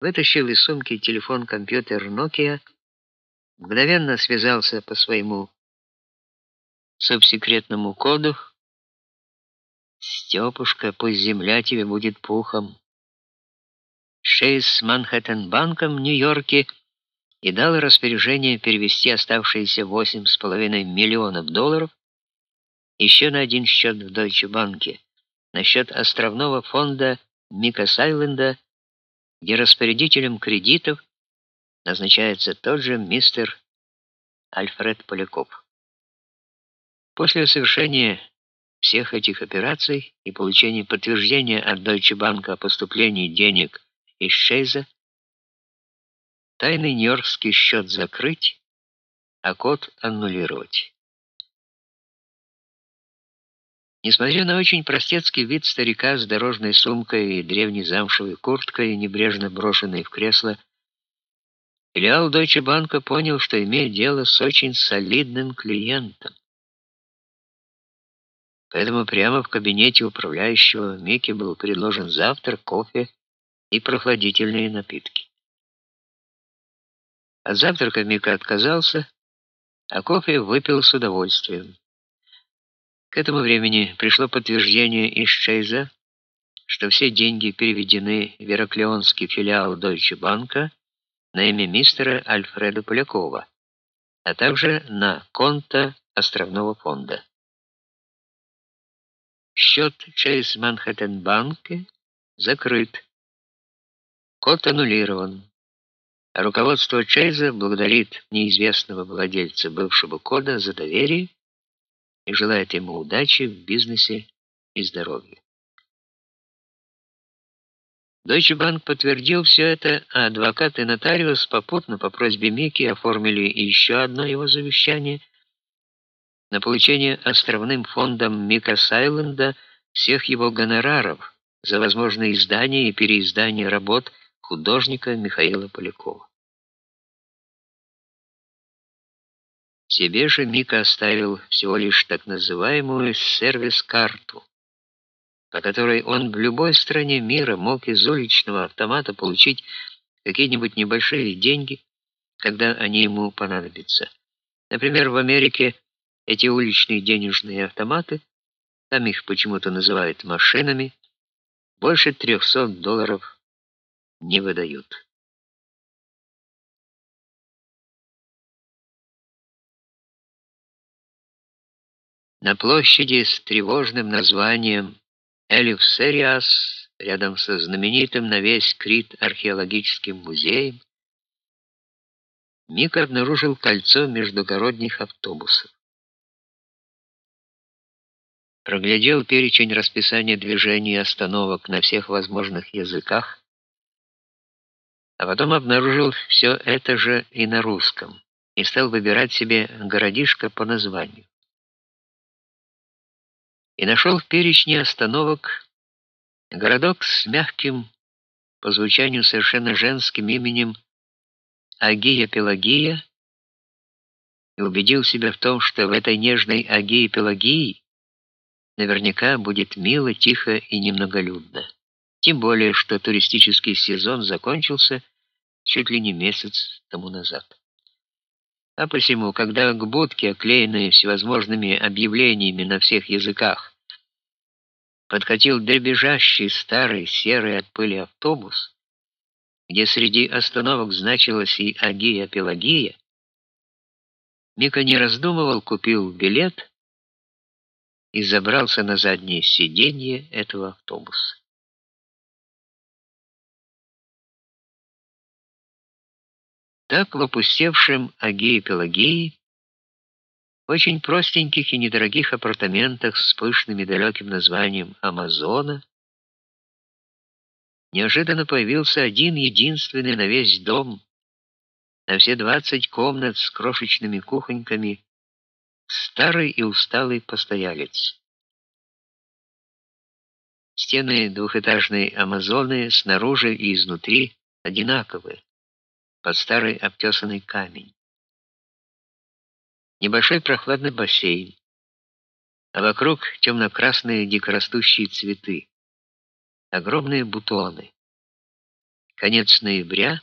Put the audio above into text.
вытащил из сумки телефон-компьютер Nokia, мгновенно связался по своему субсекретному коду. Степушка, пусть земля тебе будет пухом. Шейс с Манхэттен-банком в Нью-Йорке и дал распоряжение перевести оставшиеся восемь с половиной миллионов долларов еще на один счет в Deutsche Bank, на счет островного фонда Мика Сайленда, где распорядителем кредитов назначается тот же мистер Альфред Поляков. После совершения всех этих операций и получения подтверждения от Deutsche Bank о поступлении денег из Шейза, тайный нью-йоркский счет закрыть, а код аннулировать. Несмотря на очень простецкий вид старика с дорожной сумкой и древней замшевой курткой, небрежно брошенной в кресло, филиал Deutsche Bank понял, что имеет дело с очень солидным клиентом. Поэтому прямо в кабинете управляющего Микки был предложен завтрак, кофе и прохладительные напитки. От завтрака Мика отказался, а кофе выпил с удовольствием. К этому времени пришло подтверждение из Шейза, что все деньги переведены в Ираклионский филиал Deutsche Bank на имя мистера Альфреда Полякова, а также на конто островного фонда. Счет Chase Manhattan Bank закрыт. Код аннулирован. Руководство Чейза благодарит неизвестного владельца бывшего кода за доверие и желает ему удачи в бизнесе и здоровья. Deutsche Bank подтвердил все это, а адвокат и нотариус попутно по просьбе Мики оформили еще одно его завещание на получение островным фондом Мика Сайленда всех его гонораров за возможное издание и переиздание работ художника Михаила Полякова. Себе же Мика оставил всего лишь так называемую сервис-карту, по которой он в любой стране мира мог из уличного автомата получить какие-нибудь небольшие деньги, когда они ему понадобятся. Например, в Америке эти уличные денежные автоматы, там их почему-то называют машинами, больше 300 долларов не выдают. На площади с тревожным названием Элифсериас, рядом со знаменитым на весь Крит археологическим музеем, Мик обнаружил кольцо междугородних автобусов. Проглядел перечень расписания движений и остановок на всех возможных языках, а потом обнаружил все это же и на русском и стал выбирать себе городишко по названию и нашел в перечне остановок городок с мягким по звучанию совершенно женским именем Агия-Пелагия и убедил себя в том, что в этой нежной Агии-Пелагии наверняка будет мило, тихо и немноголюдно. Тем более, что туристический сезон закончился чуть ли не месяц тому назад. А посему, когда к будке, оклеенной всевозможными объявлениями на всех языках, подкатил дребезжащий старый серый от пыли автобус, где среди остановок значилась и Агия-Пелагия, Мика не раздумывал, купил билет и забрался на заднее сиденье этого автобуса. Так в опустевшем Агии-Пелагии, в очень простеньких и недорогих апартаментах с пышным и далеким названием Амазона, неожиданно появился один единственный на весь дом, на все двадцать комнат с крошечными кухоньками, старый и усталый постоялец. Стены двухэтажной Амазоны снаружи и изнутри одинаковые под старый обтесанный камень. Небольшой прохладный бассейн, а вокруг темно-красные дикорастущие цветы, огромные бутоны. Конец ноября